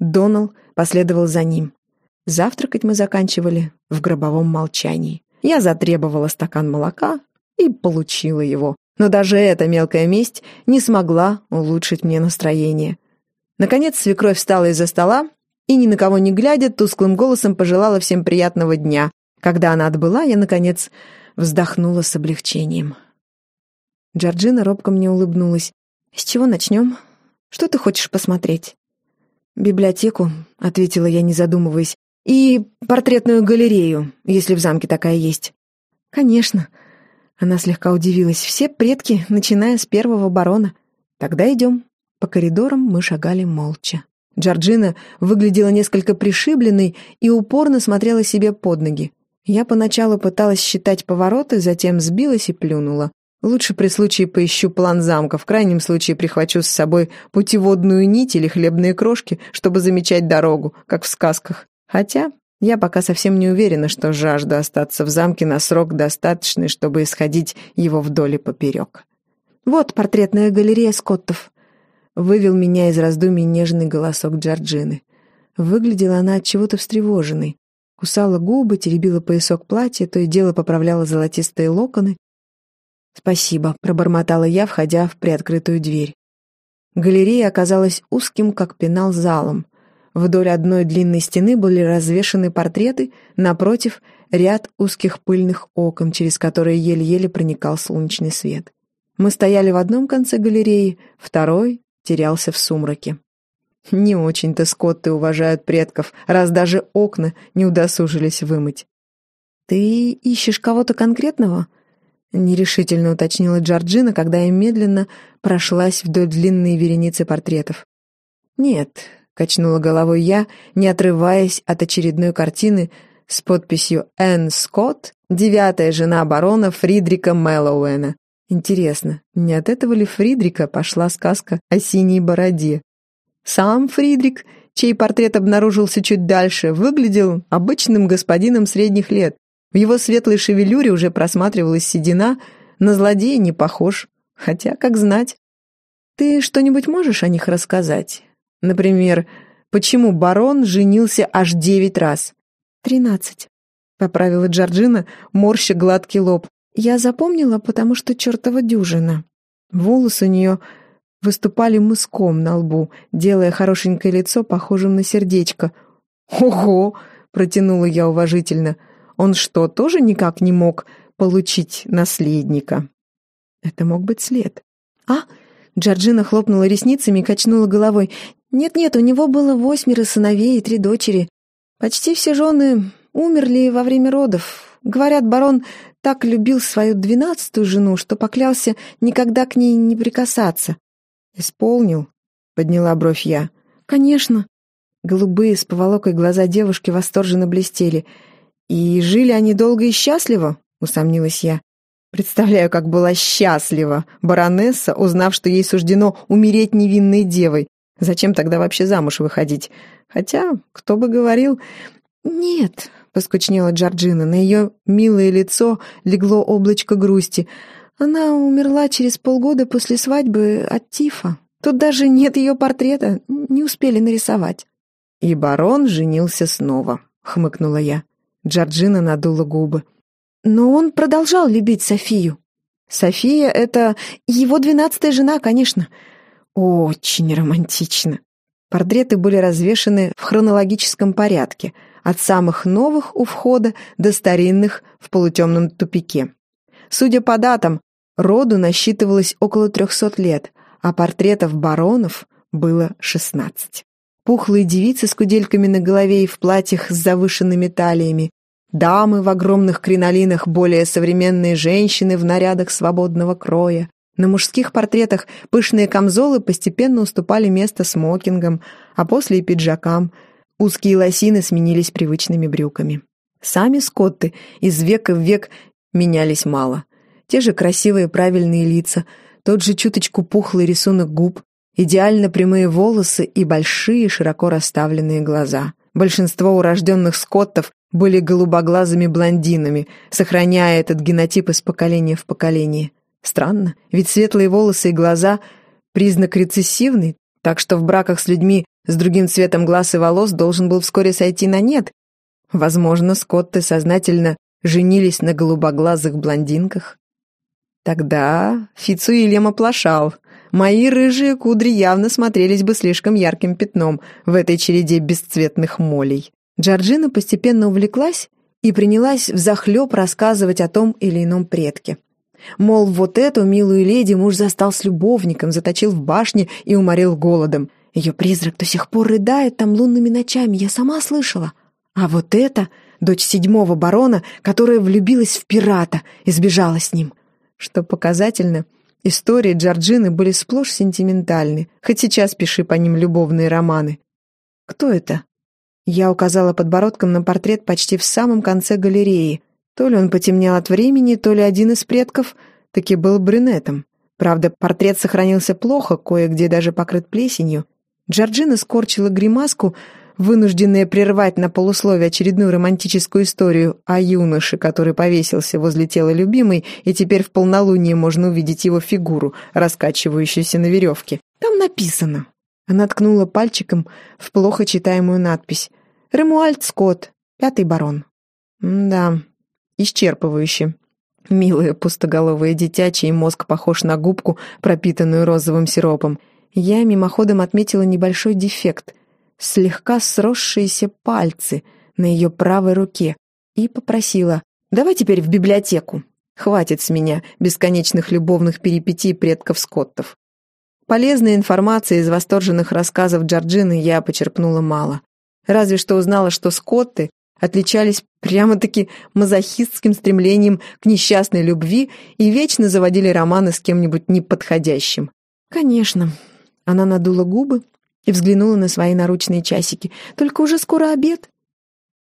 Донал последовал за ним. Завтракать мы заканчивали в гробовом молчании. Я затребовала стакан молока и получила его. Но даже эта мелкая месть не смогла улучшить мне настроение. Наконец свекровь встала из-за стола и, ни на кого не глядя, тусклым голосом пожелала всем приятного дня. Когда она отбыла, я, наконец, вздохнула с облегчением. Джорджина робко мне улыбнулась. «С чего начнем? Что ты хочешь посмотреть?» «Библиотеку», — ответила я, не задумываясь. «И портретную галерею, если в замке такая есть». «Конечно». Она слегка удивилась. «Все предки, начиная с первого барона. Тогда идем». По коридорам мы шагали молча. Джорджина выглядела несколько пришибленной и упорно смотрела себе под ноги. Я поначалу пыталась считать повороты, затем сбилась и плюнула. Лучше при случае поищу план замка, в крайнем случае прихвачу с собой путеводную нить или хлебные крошки, чтобы замечать дорогу, как в сказках. Хотя я пока совсем не уверена, что жажду остаться в замке на срок достаточный, чтобы исходить его вдоль и поперек. «Вот портретная галерея Скоттов», — вывел меня из раздумий нежный голосок Джорджины. Выглядела она от чего-то встревоженной. Кусала губы, теребила поясок платья, то и дело поправляла золотистые локоны, «Спасибо», — пробормотала я, входя в приоткрытую дверь. Галерея оказалась узким, как пенал, залом. Вдоль одной длинной стены были развешаны портреты, напротив — ряд узких пыльных окон, через которые еле-еле проникал солнечный свет. Мы стояли в одном конце галереи, второй терялся в сумраке. Не очень-то скотты уважают предков, раз даже окна не удосужились вымыть. «Ты ищешь кого-то конкретного?» — нерешительно уточнила Джорджина, когда я медленно прошлась вдоль длинной вереницы портретов. «Нет», — качнула головой я, не отрываясь от очередной картины с подписью «Энн Скотт, девятая жена барона Фридрика Мэллоуэна». Интересно, не от этого ли Фридрика пошла сказка о синей бороде? Сам Фридрик, чей портрет обнаружился чуть дальше, выглядел обычным господином средних лет, в его светлой шевелюре уже просматривалась седина, на злодея не похож, хотя, как знать. Ты что-нибудь можешь о них рассказать? Например, почему барон женился аж девять раз? Тринадцать, поправила Джорджина, морща гладкий лоб. Я запомнила, потому что чертова дюжина. Волосы у нее выступали мыском на лбу, делая хорошенькое лицо похожим на сердечко. «Ого!» — протянула я уважительно — он что, тоже никак не мог получить наследника? Это мог быть след. А? Джорджина хлопнула ресницами и качнула головой. Нет-нет, у него было восьмеро сыновей и три дочери. Почти все жены умерли во время родов. Говорят, барон так любил свою двенадцатую жену, что поклялся никогда к ней не прикасаться. «Исполнил?» — подняла бровь я. «Конечно». Голубые с поволокой глаза девушки восторженно блестели — «И жили они долго и счастливо?» — усомнилась я. Представляю, как была счастлива баронесса, узнав, что ей суждено умереть невинной девой. Зачем тогда вообще замуж выходить? Хотя, кто бы говорил... «Нет», — поскучнела Джорджина, на ее милое лицо легло облачко грусти. «Она умерла через полгода после свадьбы от тифа. Тут даже нет ее портрета, не успели нарисовать». «И барон женился снова», — хмыкнула я. Джорджина надула губы. Но он продолжал любить Софию. София — это его двенадцатая жена, конечно. Очень романтично. Портреты были развешаны в хронологическом порядке, от самых новых у входа до старинных в полутемном тупике. Судя по датам, роду насчитывалось около трехсот лет, а портретов баронов было шестнадцать пухлые девицы с кудельками на голове и в платьях с завышенными талиями, дамы в огромных кринолинах, более современные женщины в нарядах свободного кроя. На мужских портретах пышные камзолы постепенно уступали место смокингам, а после и пиджакам. Узкие лосины сменились привычными брюками. Сами скотты из века в век менялись мало. Те же красивые правильные лица, тот же чуточку пухлый рисунок губ, Идеально прямые волосы и большие широко расставленные глаза. Большинство урожденных скоттов были голубоглазыми блондинами, сохраняя этот генотип из поколения в поколение. Странно, ведь светлые волосы и глаза — признак рецессивный, так что в браках с людьми с другим цветом глаз и волос должен был вскоре сойти на нет. Возможно, Скотты сознательно женились на голубоглазых блондинках. Тогда Фицуильям оплошал. Мои рыжие кудри явно смотрелись бы слишком ярким пятном в этой череде бесцветных молей. Джорджина постепенно увлеклась и принялась взахлеб рассказывать о том или ином предке. Мол, вот эту милую леди муж застал с любовником, заточил в башне и уморил голодом. Ее призрак до сих пор рыдает там лунными ночами, я сама слышала. А вот эта, дочь седьмого барона, которая влюбилась в пирата и сбежала с ним. Что показательно, истории Джорджины были сплошь сентиментальны, хоть сейчас пиши по ним любовные романы. «Кто это?» Я указала подбородком на портрет почти в самом конце галереи. То ли он потемнел от времени, то ли один из предков таки был брюнетом. Правда, портрет сохранился плохо, кое-где даже покрыт плесенью. Джорджина скорчила гримаску, вынужденная прервать на полусловие очередную романтическую историю о юноше, который повесился возле тела любимой, и теперь в полнолуние можно увидеть его фигуру, раскачивающуюся на веревке. Там написано. Она ткнула пальчиком в плохо читаемую надпись. «Ремуальд Скотт, пятый барон». да, исчерпывающе. Милое пустоголовое дитя, чей мозг похож на губку, пропитанную розовым сиропом. Я мимоходом отметила небольшой дефект. Слегка сросшиеся пальцы на ее правой руке. И попросила, давай теперь в библиотеку. Хватит с меня бесконечных любовных перипетий предков Скоттов. Полезной информации из восторженных рассказов Джорджины я почерпнула мало. Разве что узнала, что Скотты отличались прямо-таки мазохистским стремлением к несчастной любви и вечно заводили романы с кем-нибудь неподходящим. «Конечно». Она надула губы и взглянула на свои наручные часики. «Только уже скоро обед».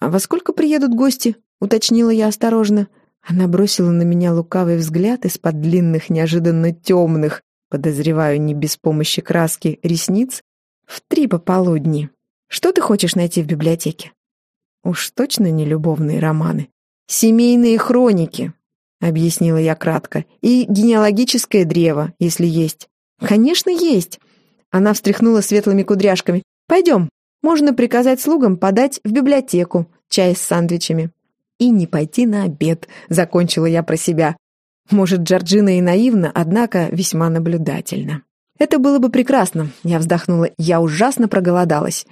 «А во сколько приедут гости?» — уточнила я осторожно. Она бросила на меня лукавый взгляд из-под длинных, неожиданно темных, подозреваю, не без помощи краски, ресниц, в три пополудни. «Что ты хочешь найти в библиотеке?» Уж точно не любовные романы. Семейные хроники, объяснила я кратко, и генеалогическое древо, если есть. Конечно, есть. Она встряхнула светлыми кудряшками. Пойдем, можно приказать слугам подать в библиотеку чай с сандвичами. И не пойти на обед, закончила я про себя. Может, Джорджина и наивна, однако весьма наблюдательна. Это было бы прекрасно, я вздохнула, я ужасно проголодалась.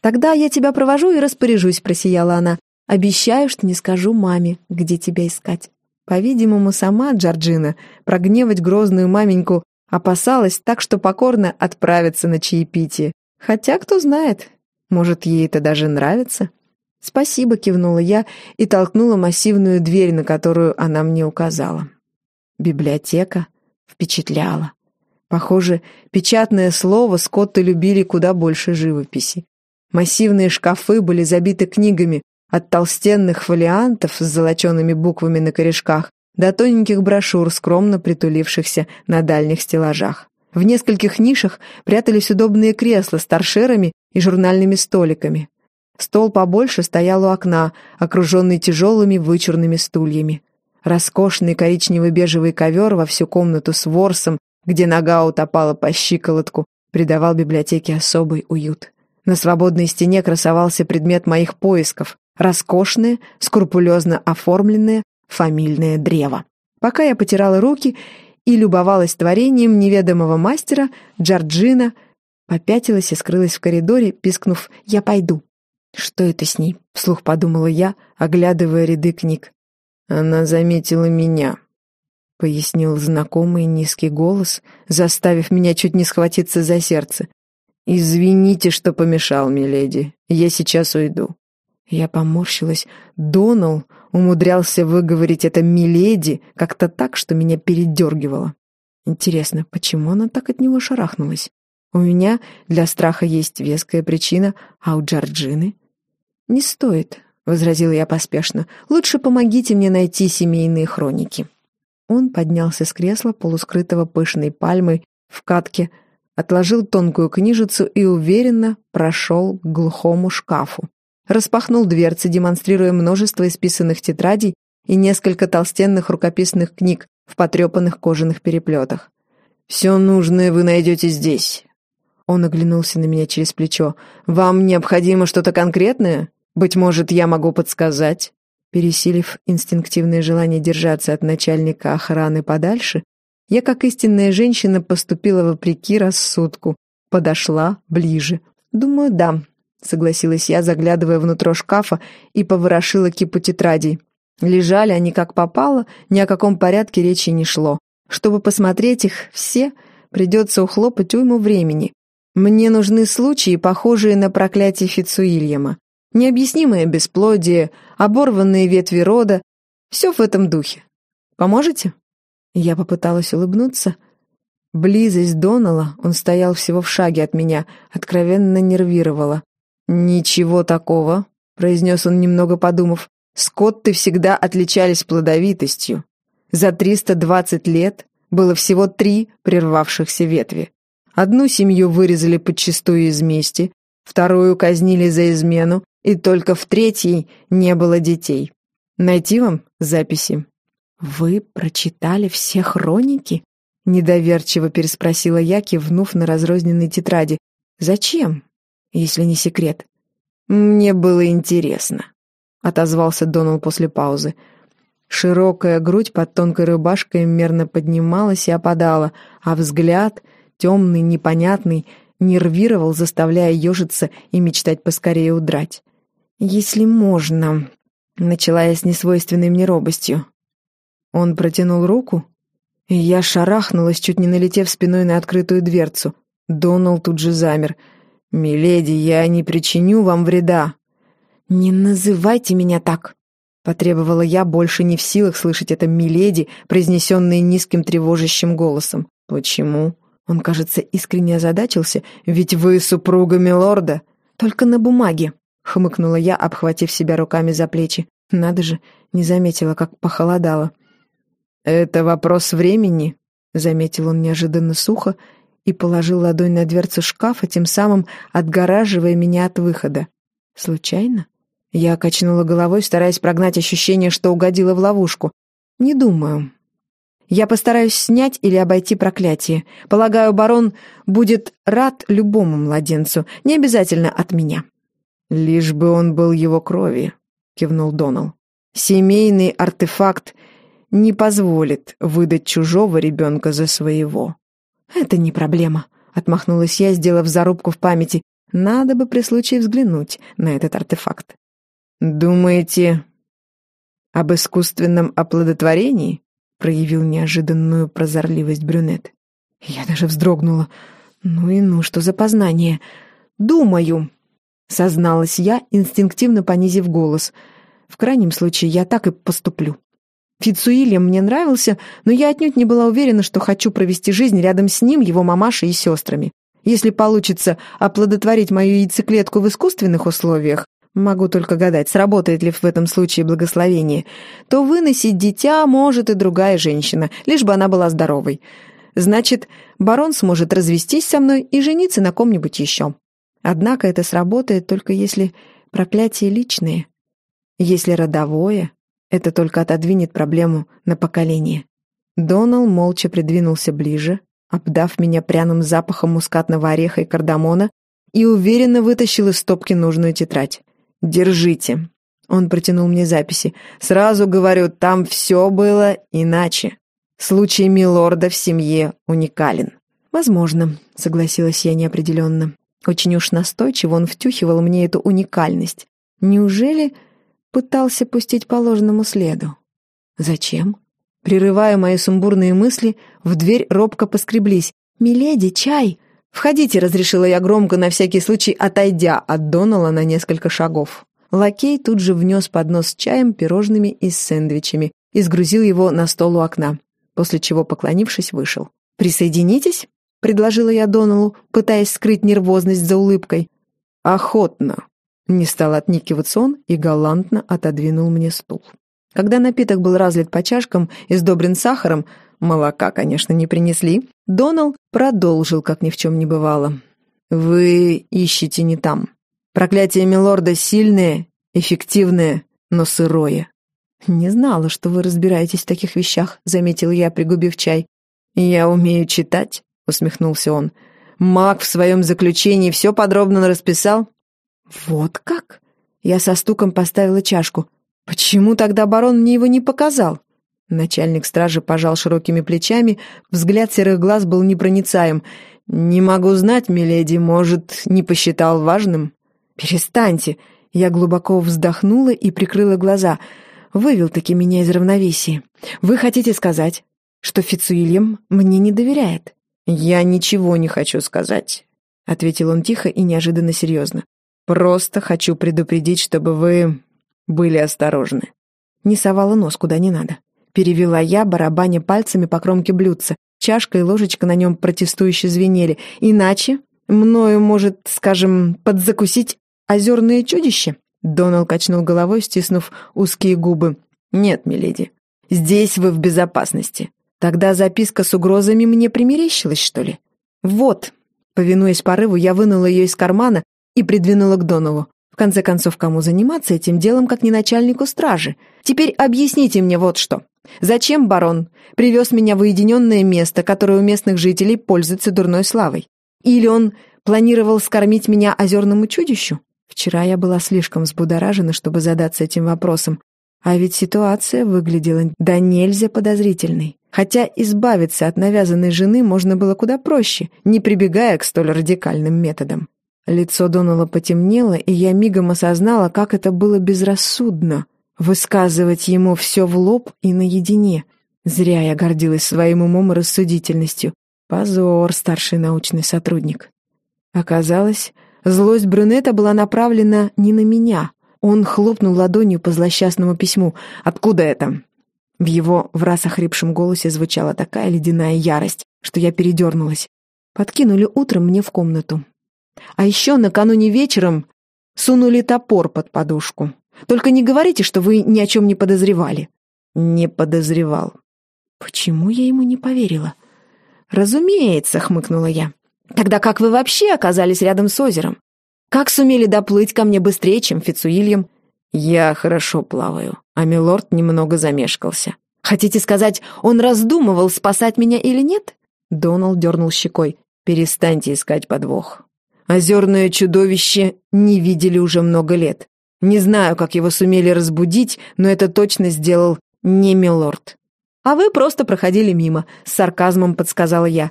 «Тогда я тебя провожу и распоряжусь», — просияла она. «Обещаю, что не скажу маме, где тебя искать». По-видимому, сама Джорджина прогневать грозную маменьку опасалась так, что покорно отправиться на чаепитие. Хотя, кто знает, может, ей это даже нравится. «Спасибо», — кивнула я и толкнула массивную дверь, на которую она мне указала. Библиотека впечатляла. Похоже, печатное слово Скотты любили куда больше живописи. Массивные шкафы были забиты книгами, от толстенных фолиантов с золочеными буквами на корешках до тоненьких брошюр, скромно притулившихся на дальних стеллажах. В нескольких нишах прятались удобные кресла с торшерами и журнальными столиками. Стол побольше стоял у окна, окруженный тяжелыми вычурными стульями. Роскошный коричнево-бежевый ковер во всю комнату с ворсом, где нога утопала по щиколотку, придавал библиотеке особый уют. На свободной стене красовался предмет моих поисков — роскошное, скрупулезно оформленное фамильное древо. Пока я потирала руки и любовалась творением неведомого мастера, Джорджина попятилась и скрылась в коридоре, пискнув «Я пойду». «Что это с ней?» — вслух подумала я, оглядывая ряды книг. «Она заметила меня», — пояснил знакомый низкий голос, заставив меня чуть не схватиться за сердце. «Извините, что помешал, миледи. Я сейчас уйду». Я поморщилась. Донал умудрялся выговорить это «миледи» как-то так, что меня передергивало. Интересно, почему она так от него шарахнулась? У меня для страха есть веская причина, а у Джорджины? «Не стоит», — возразила я поспешно. «Лучше помогите мне найти семейные хроники». Он поднялся с кресла, полускрытого пышной пальмой, в катке, отложил тонкую книжицу и уверенно прошел к глухому шкафу. Распахнул дверцы, демонстрируя множество исписанных тетрадей и несколько толстенных рукописных книг в потрепанных кожаных переплетах. «Все нужное вы найдете здесь». Он оглянулся на меня через плечо. «Вам необходимо что-то конкретное? Быть может, я могу подсказать?» Пересилив инстинктивное желание держаться от начальника охраны подальше, я, как истинная женщина, поступила вопреки рассудку. Подошла ближе. «Думаю, да», — согласилась я, заглядывая внутрь шкафа и поворошила кипу тетрадей. Лежали они как попало, ни о каком порядке речи не шло. Чтобы посмотреть их все, придется ухлопать уйму времени. Мне нужны случаи, похожие на проклятие Фицуильяма. Необъяснимое бесплодие, оборванные ветви рода. Все в этом духе. Поможете? Я попыталась улыбнуться. Близость Донала, он стоял всего в шаге от меня, откровенно нервировала. «Ничего такого», — произнес он, немного подумав. «Скотты всегда отличались плодовитостью. За 320 лет было всего три прервавшихся ветви. Одну семью вырезали подчистую из мести, вторую казнили за измену, и только в третьей не было детей. Найти вам записи?» «Вы прочитали все хроники?» — недоверчиво переспросила я, кивнув на разрозненные тетради. «Зачем, если не секрет?» «Мне было интересно», — отозвался Донал после паузы. Широкая грудь под тонкой рубашкой мерно поднималась и опадала, а взгляд, темный, непонятный, нервировал, заставляя ежиться и мечтать поскорее удрать. «Если можно», — начала я с несвойственной мне робостью. Он протянул руку, и я шарахнулась, чуть не налетев спиной на открытую дверцу. Донал тут же замер. «Миледи, я не причиню вам вреда». «Не называйте меня так», — потребовала я, больше не в силах слышать это «миледи», произнесенное низким тревожащим голосом. «Почему?» Он, кажется, искренне озадачился. «Ведь вы супруга милорда». «Только на бумаге», — хмыкнула я, обхватив себя руками за плечи. Надо же, не заметила, как похолодало. «Это вопрос времени», — заметил он неожиданно сухо и положил ладонь на дверцу шкафа, тем самым отгораживая меня от выхода. «Случайно?» Я качнула головой, стараясь прогнать ощущение, что угодила в ловушку. «Не думаю. Я постараюсь снять или обойти проклятие. Полагаю, барон будет рад любому младенцу, не обязательно от меня». «Лишь бы он был его крови», — кивнул Донал. «Семейный артефакт не позволит выдать чужого ребенка за своего. «Это не проблема», — отмахнулась я, сделав зарубку в памяти. «Надо бы при случае взглянуть на этот артефакт». «Думаете об искусственном оплодотворении?» — проявил неожиданную прозорливость брюнет. Я даже вздрогнула. «Ну и ну, что за познание?» «Думаю», — созналась я, инстинктивно понизив голос. «В крайнем случае, я так и поступлю». Фицуильям мне нравился, но я отнюдь не была уверена, что хочу провести жизнь рядом с ним, его мамашей и сестрами. Если получится оплодотворить мою яйцеклетку в искусственных условиях, могу только гадать, сработает ли в этом случае благословение, то выносить дитя может и другая женщина, лишь бы она была здоровой. Значит, барон сможет развестись со мной и жениться на ком-нибудь еще. Однако это сработает только если проклятие личное. Если родовое, это только отодвинет проблему на поколение. Донал молча придвинулся ближе, обдав меня пряным запахом мускатного ореха и кардамона, и уверенно вытащил из стопки нужную тетрадь. «Держите». Он протянул мне записи. «Сразу говорю, там все было иначе. Случай милорда в семье уникален». «Возможно», — согласилась я неопределенно. Очень уж настойчиво он втюхивал мне эту уникальность. Неужели пытался пустить по ложному следу. Зачем? Прерывая мои сумбурные мысли, в дверь робко поскреблись. «Миледи, чай!» «Входите», — разрешила я громко, на всякий случай отойдя от Донала на несколько шагов. Лакей тут же внес поднос с чаем, пирожными и с сэндвичами и сгрузил его на стол у окна, после чего, поклонившись, вышел. «Присоединитесь?» — предложила я Доналу, пытаясь скрыть нервозность за улыбкой. «Охотно», не стал отникиваться он и галантно отодвинул мне стул. Когда напиток был разлит по чашкам и сдобрен сахаром, молока, конечно, не принесли, Донал продолжил, как ни в чем не бывало. «Вы ищете не там. Проклятие Милорда сильное, эффективное, но сырое». «Не знала, что вы разбираетесь в таких вещах», — заметил я, пригубив чай. «Я умею читать», — усмехнулся он. Маг в своем заключении все подробно расписал?» «Вот как?» Я со стуком поставила чашку. «Почему тогда барон мне его не показал?» Начальник стражи пожал широкими плечами, взгляд серых глаз был непроницаем. «Не могу знать, миледи, может, не посчитал важным?» «Перестаньте!» Я глубоко вздохнула и прикрыла глаза. Вывел-таки меня из равновесия. «Вы хотите сказать, что Фицуильям мне не доверяет?» «Я ничего не хочу сказать», — ответил он тихо и неожиданно серьезно. «Просто хочу предупредить, чтобы вы были осторожны». Не совала нос куда не надо. Перевела я, барабаня пальцами по кромке блюдца. Чашка и ложечка на нем протестующе звенели. Иначе мною может, скажем, подзакусить озерное чудище?» Донал качнул головой, стиснув узкие губы. «Нет, миледи, здесь вы в безопасности. Тогда записка с угрозами мне примерещилась, что ли?» «Вот». Повинуясь порыву, я вынула ее из кармана и придвинула к Донову. В конце концов, кому заниматься этим делом, как не начальнику стражи? Теперь объясните мне вот что. Зачем барон привез меня в уединенное место, которое у местных жителей пользуется дурной славой? Или он планировал скормить меня озерному чудищу? Вчера я была слишком взбудоражена, чтобы задаться этим вопросом. А ведь ситуация выглядела да нельзя подозрительной. Хотя избавиться от навязанной жены можно было куда проще, не прибегая к столь радикальным методам. Лицо Донала потемнело, и я мигом осознала, как это было безрассудно — высказывать ему все в лоб и наедине. Зря я гордилась своим умом и рассудительностью. Позор, старший научный сотрудник. Оказалось, Злость брюнета была направлена не на меня. Он хлопнул ладонью по злосчастному письму. «Откуда это?» В его в охрипшем голосе звучала такая ледяная ярость, что я передернулась. Подкинули утром мне в комнату. А еще накануне вечером сунули топор под подушку. Только не говорите, что вы ни о чем не подозревали. Не подозревал. Почему я ему не поверила? Разумеется, хмыкнула я. Тогда как вы вообще оказались рядом с озером? Как сумели доплыть ко мне быстрее, чем Фицуильям? Я хорошо плаваю, а милорд немного замешкался. Хотите сказать, он раздумывал, спасать меня или нет? Доналд дернул щекой. Перестаньте искать подвох. Озерное чудовище не видели уже много лет. Не знаю, как его сумели разбудить, но это точно сделал не милорд. А вы просто проходили мимо, с сарказмом подсказала я.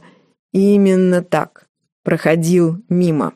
Именно так проходил мимо.